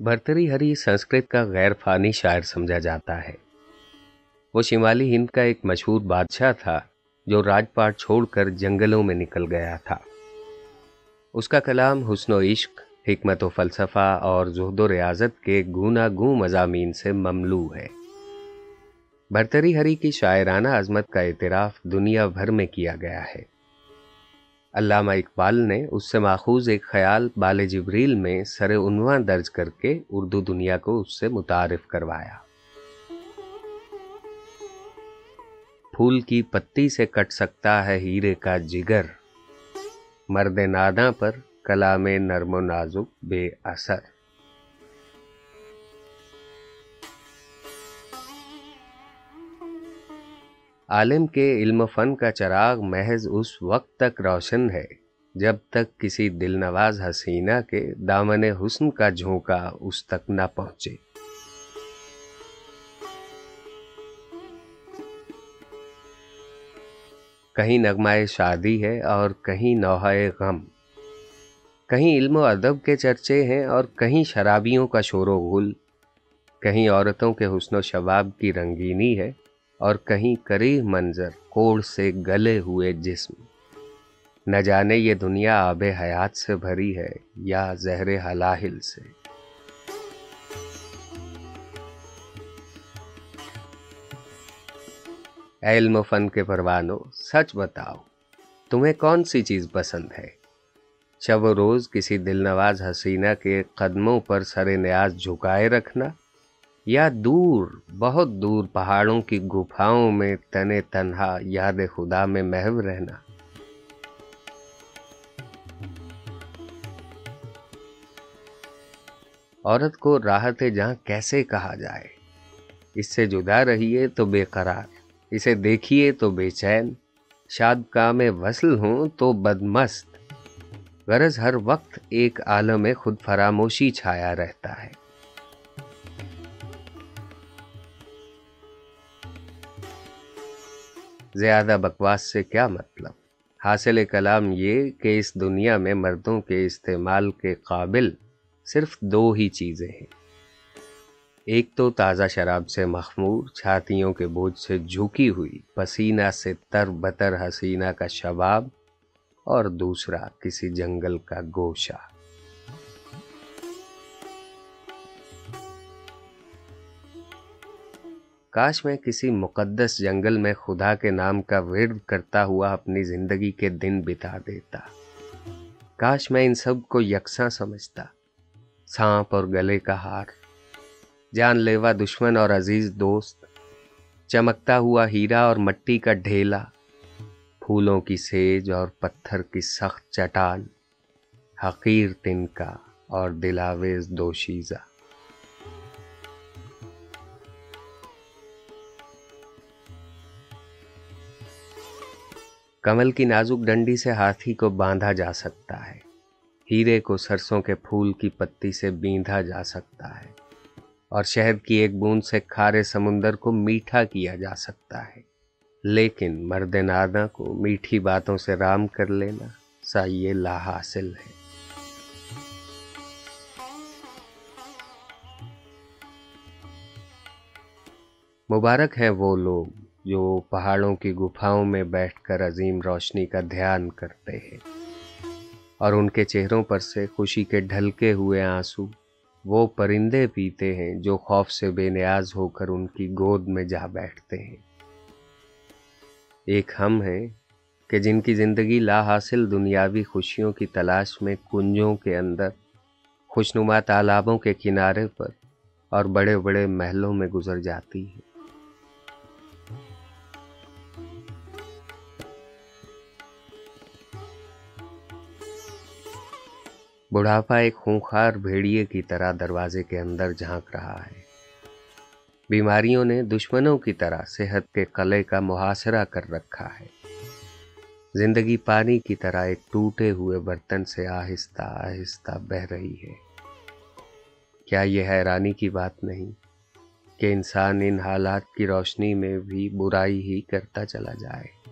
بھرتری ہری سنسکرت کا غیر فانی شاعر سمجھا جاتا ہے۔ وہ شمالی ہند کا ایک مشہور بادشاہ تھا جو راج پاٹ چھوڑ کر جنگلوں میں نکل گیا تھا۔ اس کا کلام حسن و عشق، حکمت و فلسفہ اور زہد و ریاضت کے گونا گوں مضامین سے مملو ہے۔ بھرتری ہری کی شاعرانہ عظمت کا اعتراف دنیا بھر میں کیا گیا ہے۔ علامہ اقبال نے اس سے ماخوذ ایک خیال بال جبریل میں سر عنواں درج کر کے اردو دنیا کو اس سے متعارف کروایا۔ پھول کی پتی سے کٹ سکتا ہے ہیرے کا جگر۔ مرد ناداں پر کلام نرم و نازک بے اثر۔ عالم کے علم فن کا چراغ محض اس وقت تک روشن ہے، جب تک کسی دل نواز حسینہ کے دامن حسن کا جھونکا اس تک نہ پہنچے۔ کہیں نغمائے شادی ہے اور کہیں نوحۂ غم۔ کہیں علم و ادب کے چرچے ہیں اور کہیں شرابیوں کا شور و غل۔ کہیں عورتوں کے حسن و شباب کی رنگینی ہے۔ اور کہیں کری منظر کوڑ سے گلے ہوئے جسم۔ نہ جانے یہ دنیا آب حیات سے بھری ہے یا زہر حلاحل سے۔ علم و فن کے پروانو، سچ بتاؤ، تمہیں کون سی چیز پسند ہے؟ شب و روز کسی دل نواز حسینہ کے قدموں پر سر نیاز جھکائے رکھنا یا دور، بہت دور پہاڑوں کی گفاؤں میں تن تنہا، یاد خدا میں محو رہنا۔ عورت کو راحت جہاں کیسے کہا جائے؟ اس سے جدا رہیے تو بے قرار، اسے دیکھیے تو بے چین۔ شاد کام وصل ہوں تو بدمست۔ غرض ہر وقت ایک عالم خود فراموشی چھایا رہتا ہے۔ زیادہ بکواس سے کیا مطلب؟ حاصل کلام یہ کہ اس دنیا میں مردوں کے استعمال کے قابل صرف دو ہی چیزیں ہیں۔ ایک تو تازہ شراب سے مخمور، چھاتیوں کے بوجھ سے جھکی ہوئی، پسینہ سے تر بتر حسینہ کا شباب اور دوسرا کسی جنگل کا گوشہ۔ کاش میں کسی مقدس جنگل میں خدا کے نام کا ورد کرتا ہوا اپنی زندگی کے دن بتا دیتا۔ کاش میں ان سب کو یکساں سمجھتا۔ سانپ اور گلے کا ہار۔ جان لیوا دشمن اور عزیز دوست۔ چمکتا ہوا ہیرا اور مٹی کا ڈھیلا۔ پھولوں کی سیج اور پتھر کی سخت چٹان حقیر تن کا اور دلاویز دوشیزہ۔ کمل کی نازک ڈنڈی سے ہاتھی کو باندھا جا سکتا ہے۔ ہیرے کو سرسوں کے پھول کی پتی سے بیندھا جا سکتا ہے۔ اور شہد کی ایک بوند سے کھارے سمندر کو میٹھا کیا جا سکتا ہے۔ لیکن مرد نادا کو میٹھی باتوں سے رام کر لینا سا یہ لا حاصل ہے۔ مبارک ہیں وہ لوگ جو پہاڑوں کی گفاؤں میں بیٹھ کر عظیم روشنی کا دھیان کرتے ہیں۔ اور ان کے چہروں پر سے خوشی کے ڈھلکے ہوئے آنسو وہ پرندے پیتے ہیں جو خوف سے بے نیاز ہو کر ان کی گود میں جا بیٹھتے ہیں۔ ایک ہم ہیں کہ جن کی زندگی لا حاصل دنیاوی خوشیوں کی تلاش میں کنجوں کے اندر، خوشنما تالابوں کے کنارے پر اور بڑے بڑے محلوں میں گزر جاتی ہے۔ بڑھاپا ایک خونخار بھیڑیے کی طرح دروازے کے اندر جھانک رہا ہے۔ بیماریوں نے دشمنوں کی طرح صحت کے قلعے کا محاصرہ کر رکھا ہے۔ زندگی پانی کی طرح ایک ٹوٹے ہوئے برتن سے آہستہ آہستہ بہ رہی ہے۔ کیا یہ حیرانی کی بات نہیں کہ انسان ان حالات کی روشنی میں بھی برائی ہی کرتا چلا جائے؟